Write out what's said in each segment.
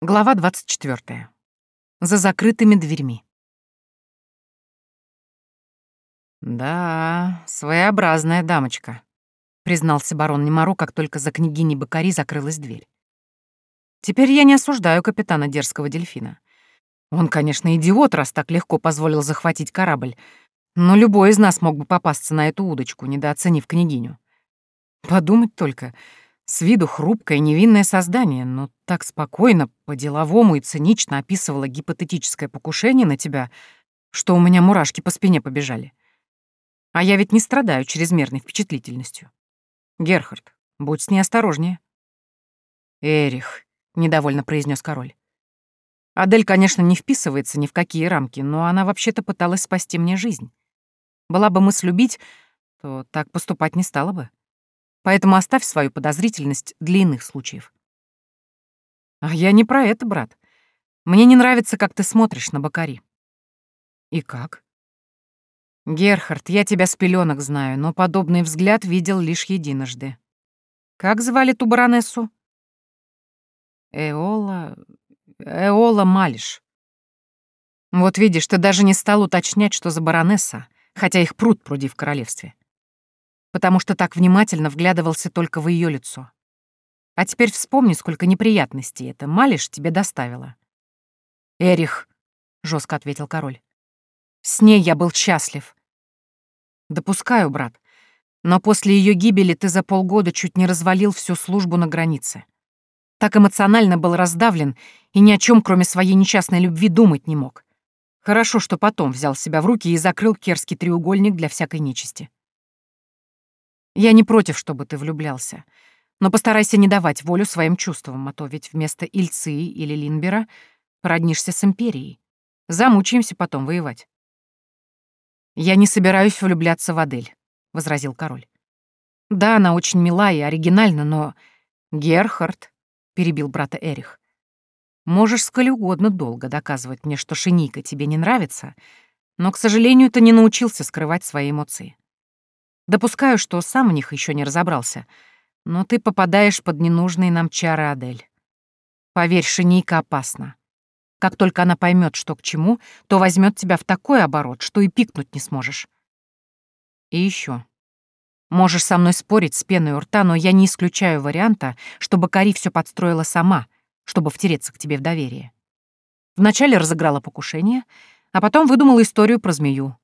Глава 24. За закрытыми дверьми. «Да, своеобразная дамочка», — признался барон Немаро, как только за княгиней Бакари закрылась дверь. «Теперь я не осуждаю капитана дерзкого дельфина. Он, конечно, идиот, раз так легко позволил захватить корабль, но любой из нас мог бы попасться на эту удочку, недооценив княгиню. Подумать только, с виду хрупкое невинное создание, но так спокойно, по-деловому и цинично описывала гипотетическое покушение на тебя, что у меня мурашки по спине побежали. А я ведь не страдаю чрезмерной впечатлительностью. Герхард, будь с ней осторожнее. Эрих, — недовольно произнес король. Адель, конечно, не вписывается ни в какие рамки, но она вообще-то пыталась спасти мне жизнь. Была бы мысль любить, то так поступать не стала бы. Поэтому оставь свою подозрительность для иных случаев. А я не про это, брат. Мне не нравится, как ты смотришь на Бакари. И как? Герхард, я тебя с пеленок знаю, но подобный взгляд видел лишь единожды. Как звали ту баронессу? Эола... Эола Малиш. Вот видишь, ты даже не стал уточнять, что за баронесса, хотя их пруд пруди в королевстве потому что так внимательно вглядывался только в ее лицо. А теперь вспомни, сколько неприятностей это Малиш тебе доставила. «Эрих», — жестко ответил король, — «с ней я был счастлив». «Допускаю, брат, но после ее гибели ты за полгода чуть не развалил всю службу на границе. Так эмоционально был раздавлен и ни о чем, кроме своей несчастной любви, думать не мог. Хорошо, что потом взял себя в руки и закрыл керский треугольник для всякой нечисти. Я не против, чтобы ты влюблялся. Но постарайся не давать волю своим чувствам, а то ведь вместо Ильцы или Линбера породнишься с Империей. Замучаемся потом воевать. «Я не собираюсь влюбляться в Адель», — возразил король. «Да, она очень мила и оригинальна, но...» «Герхард», — перебил брата Эрих, «можешь сколь угодно долго доказывать мне, что Шиника тебе не нравится, но, к сожалению, ты не научился скрывать свои эмоции. Допускаю, что сам в них еще не разобрался, но ты попадаешь под ненужные нам чары, Адель. Поверь, Шинейка опасна. Как только она поймет, что к чему, то возьмет тебя в такой оборот, что и пикнуть не сможешь. И еще. Можешь со мной спорить с пеной у рта, но я не исключаю варианта, чтобы Кари все подстроила сама, чтобы втереться к тебе в доверие. Вначале разыграла покушение, а потом выдумала историю про змею,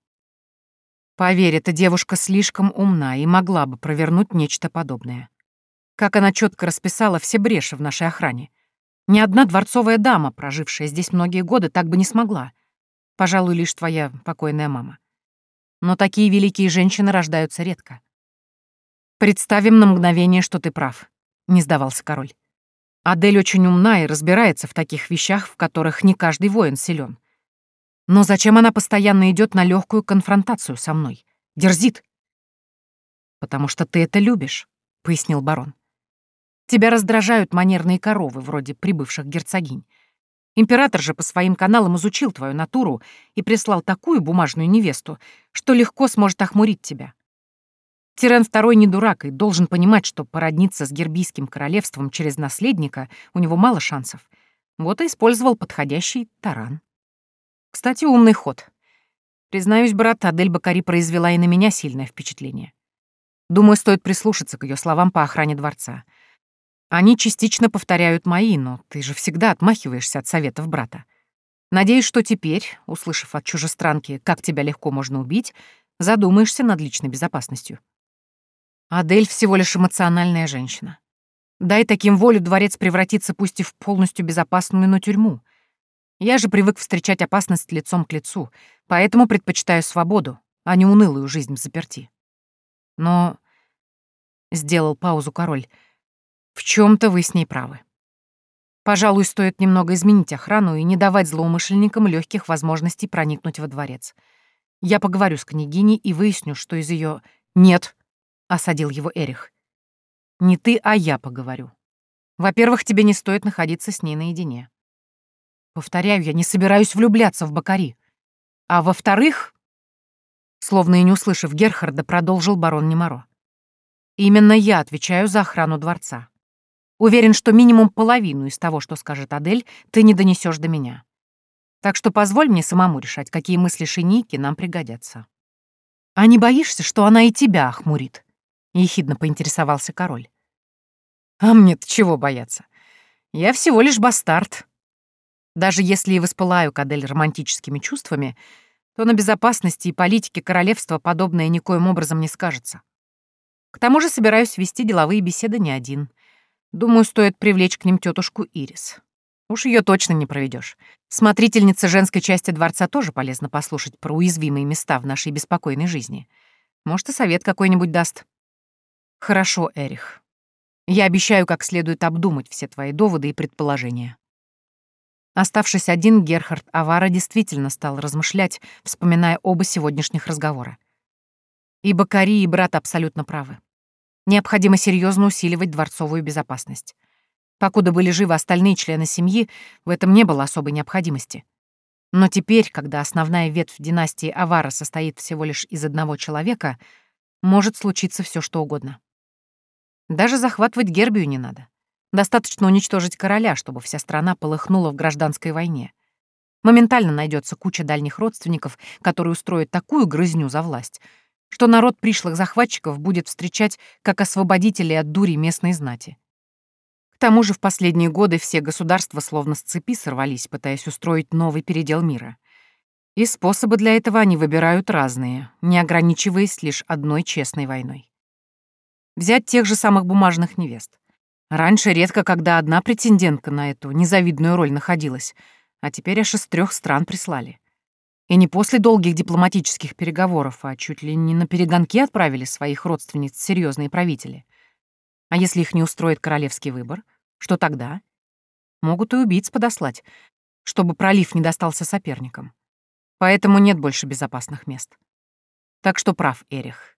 Поверь, эта девушка слишком умна и могла бы провернуть нечто подобное. Как она четко расписала все бреши в нашей охране. Ни одна дворцовая дама, прожившая здесь многие годы, так бы не смогла. Пожалуй, лишь твоя покойная мама. Но такие великие женщины рождаются редко. Представим на мгновение, что ты прав, — не сдавался король. Адель очень умна и разбирается в таких вещах, в которых не каждый воин силен. Но зачем она постоянно идет на легкую конфронтацию со мной? Дерзит. Потому что ты это любишь, пояснил барон. Тебя раздражают манерные коровы, вроде прибывших герцогинь. Император же по своим каналам изучил твою натуру и прислал такую бумажную невесту, что легко сможет охмурить тебя. Тирен II не дурак и должен понимать, что породниться с Гербийским королевством через наследника у него мало шансов. Вот и использовал подходящий таран. Кстати, умный ход. Признаюсь, брат, Адель Бакари произвела и на меня сильное впечатление. Думаю, стоит прислушаться к ее словам по охране дворца. Они частично повторяют мои, но ты же всегда отмахиваешься от советов брата. Надеюсь, что теперь, услышав от чужестранки, как тебя легко можно убить, задумаешься над личной безопасностью. Адель всего лишь эмоциональная женщина. Дай таким волю, дворец превратится пусть и в полностью безопасную, но тюрьму — я же привык встречать опасность лицом к лицу, поэтому предпочитаю свободу, а не унылую жизнь в заперти. Но... Сделал паузу король. В чем то вы с ней правы. Пожалуй, стоит немного изменить охрану и не давать злоумышленникам легких возможностей проникнуть во дворец. Я поговорю с княгиней и выясню, что из ее «Нет», — осадил его Эрих. «Не ты, а я поговорю. Во-первых, тебе не стоит находиться с ней наедине. Повторяю, я не собираюсь влюбляться в Бакари. А во-вторых, словно и не услышав Герхарда, продолжил барон Немаро. Именно я отвечаю за охрану дворца. Уверен, что минимум половину из того, что скажет Адель, ты не донесешь до меня. Так что позволь мне самому решать, какие мысли Шиники нам пригодятся. А не боишься, что она и тебя охмурит? Ехидно поинтересовался король. А мне-то чего бояться? Я всего лишь бастард. Даже если и воспылаю Кадель романтическими чувствами, то на безопасности и политике королевства подобное никоим образом не скажется. К тому же собираюсь вести деловые беседы не один. Думаю, стоит привлечь к ним тетушку Ирис. Уж ее точно не проведешь. Смотрительница женской части дворца тоже полезно послушать про уязвимые места в нашей беспокойной жизни. Может, и совет какой-нибудь даст. Хорошо, Эрих. Я обещаю как следует обдумать все твои доводы и предположения. Оставшись один, Герхард Авара действительно стал размышлять, вспоминая оба сегодняшних разговора. И Бакари, и брат абсолютно правы. Необходимо серьезно усиливать дворцовую безопасность. Покуда были живы остальные члены семьи, в этом не было особой необходимости. Но теперь, когда основная ветвь династии Авара состоит всего лишь из одного человека, может случиться все что угодно. Даже захватывать Гербию не надо. Достаточно уничтожить короля, чтобы вся страна полыхнула в гражданской войне. Моментально найдется куча дальних родственников, которые устроят такую грызню за власть, что народ пришлых захватчиков будет встречать как освободителей от дури местной знати. К тому же в последние годы все государства словно с цепи сорвались, пытаясь устроить новый передел мира. И способы для этого они выбирают разные, не ограничиваясь лишь одной честной войной. Взять тех же самых бумажных невест. Раньше редко, когда одна претендентка на эту незавидную роль находилась, а теперь аж из трех стран прислали. И не после долгих дипломатических переговоров, а чуть ли не на перегонки отправили своих родственниц серьезные правители. А если их не устроит королевский выбор, что тогда? Могут и убийц подослать, чтобы пролив не достался соперникам. Поэтому нет больше безопасных мест. Так что прав Эрих.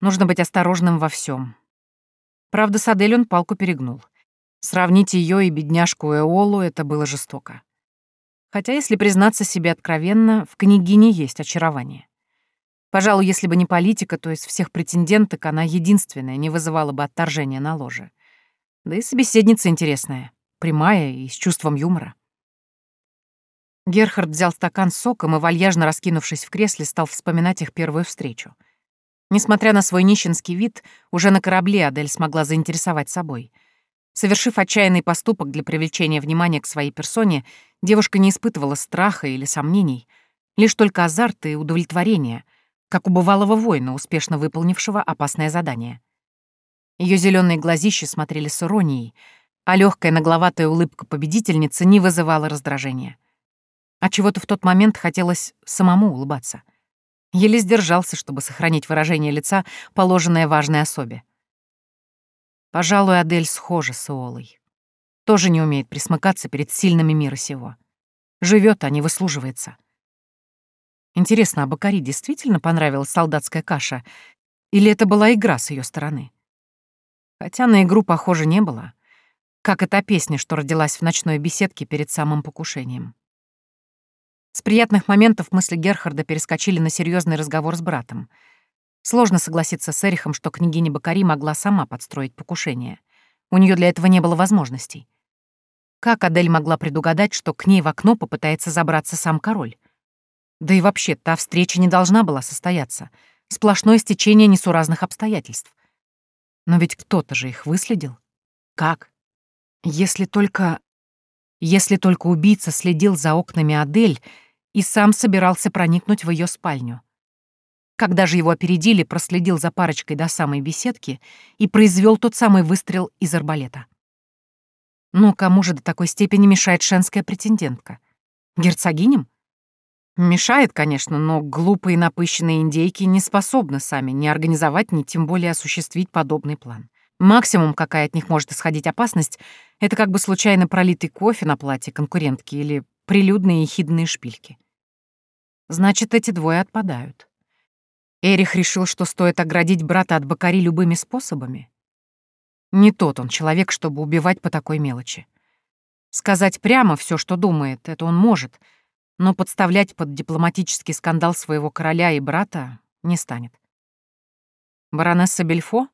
Нужно быть осторожным во всем. Правда, с Адель он палку перегнул. Сравнить ее и бедняжку Эолу — это было жестоко. Хотя, если признаться себе откровенно, в княгине есть очарование. Пожалуй, если бы не политика, то из всех претенденток она единственная не вызывала бы отторжения на ложе. Да и собеседница интересная, прямая и с чувством юмора. Герхард взял стакан с соком и, вальяжно раскинувшись в кресле, стал вспоминать их первую встречу. Несмотря на свой нищенский вид, уже на корабле Адель смогла заинтересовать собой. Совершив отчаянный поступок для привлечения внимания к своей персоне, девушка не испытывала страха или сомнений, лишь только азарт и удовлетворение — как у бывалого воина, успешно выполнившего опасное задание. Ее зеленые глазища смотрели с иронией, а легкая нагловатая улыбка победительницы не вызывала раздражения. А чего-то в тот момент хотелось самому улыбаться. Еле сдержался, чтобы сохранить выражение лица, положенное важной особе. Пожалуй, Адель схожа с Иолой. Тоже не умеет присмыкаться перед сильными мира сего. Живет, а не выслуживается. Интересно, а Бакари действительно понравилась солдатская каша? Или это была игра с ее стороны? Хотя на игру, похоже, не было. Как эта песня, что родилась в ночной беседке перед самым покушением. С приятных моментов мысли Герхарда перескочили на серьезный разговор с братом. Сложно согласиться с Эрихом, что княгиня Бакари могла сама подстроить покушение. У нее для этого не было возможностей. Как Адель могла предугадать, что к ней в окно попытается забраться сам король? Да и вообще, та встреча не должна была состояться. Сплошное стечение несуразных обстоятельств. Но ведь кто-то же их выследил. Как? Если только... Если только убийца следил за окнами Адель и сам собирался проникнуть в ее спальню. Когда же его опередили, проследил за парочкой до самой беседки и произвел тот самый выстрел из арбалета. Но кому же до такой степени мешает шенская претендентка? Герцогиням? Мешает, конечно, но глупые напыщенные индейки не способны сами ни организовать, ни тем более осуществить подобный план. Максимум, какая от них может исходить опасность, это как бы случайно пролитый кофе на платье конкурентки или прилюдные ехидные шпильки. Значит, эти двое отпадают. Эрих решил, что стоит оградить брата от Бакари любыми способами. Не тот он человек, чтобы убивать по такой мелочи. Сказать прямо все, что думает, это он может — но подставлять под дипломатический скандал своего короля и брата не станет. Баронесса Бельфо?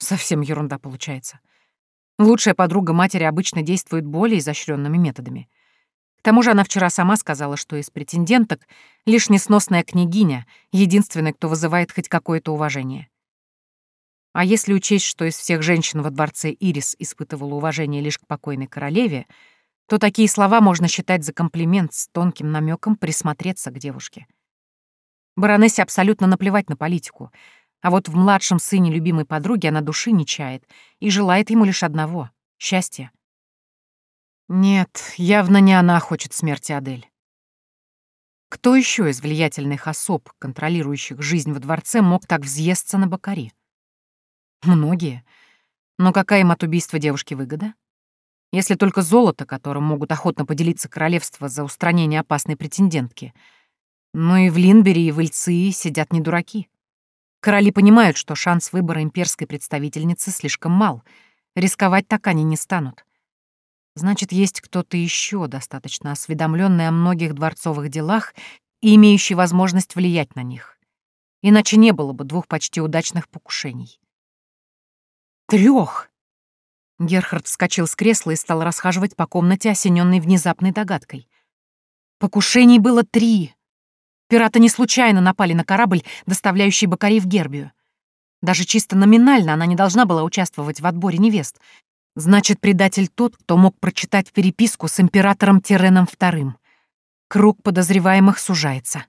Совсем ерунда получается. Лучшая подруга матери обычно действует более изощренными методами. К тому же она вчера сама сказала, что из претенденток лишь несносная княгиня, единственная, кто вызывает хоть какое-то уважение. А если учесть, что из всех женщин во дворце Ирис испытывала уважение лишь к покойной королеве, то такие слова можно считать за комплимент с тонким намеком присмотреться к девушке. Баронессе абсолютно наплевать на политику, а вот в младшем сыне любимой подруги она души не чает и желает ему лишь одного — счастья. Нет, явно не она хочет смерти Адель. Кто еще из влиятельных особ, контролирующих жизнь во дворце, мог так взъесться на Бакари? Многие. Но какая им от убийства девушки выгода? Если только золото, которым могут охотно поделиться королевство за устранение опасной претендентки. Но и в Линбере, и в Ильции сидят не дураки. Короли понимают, что шанс выбора имперской представительницы слишком мал. Рисковать так они не станут. Значит, есть кто-то еще достаточно осведомленный о многих дворцовых делах и имеющий возможность влиять на них. Иначе не было бы двух почти удачных покушений. Трех! Герхард вскочил с кресла и стал расхаживать по комнате, осененной внезапной догадкой. Покушений было три. Пираты не случайно напали на корабль, доставляющий Бакари в Гербию. Даже чисто номинально она не должна была участвовать в отборе невест, Значит, предатель тот, кто мог прочитать переписку с императором Тиреном II. Круг подозреваемых сужается.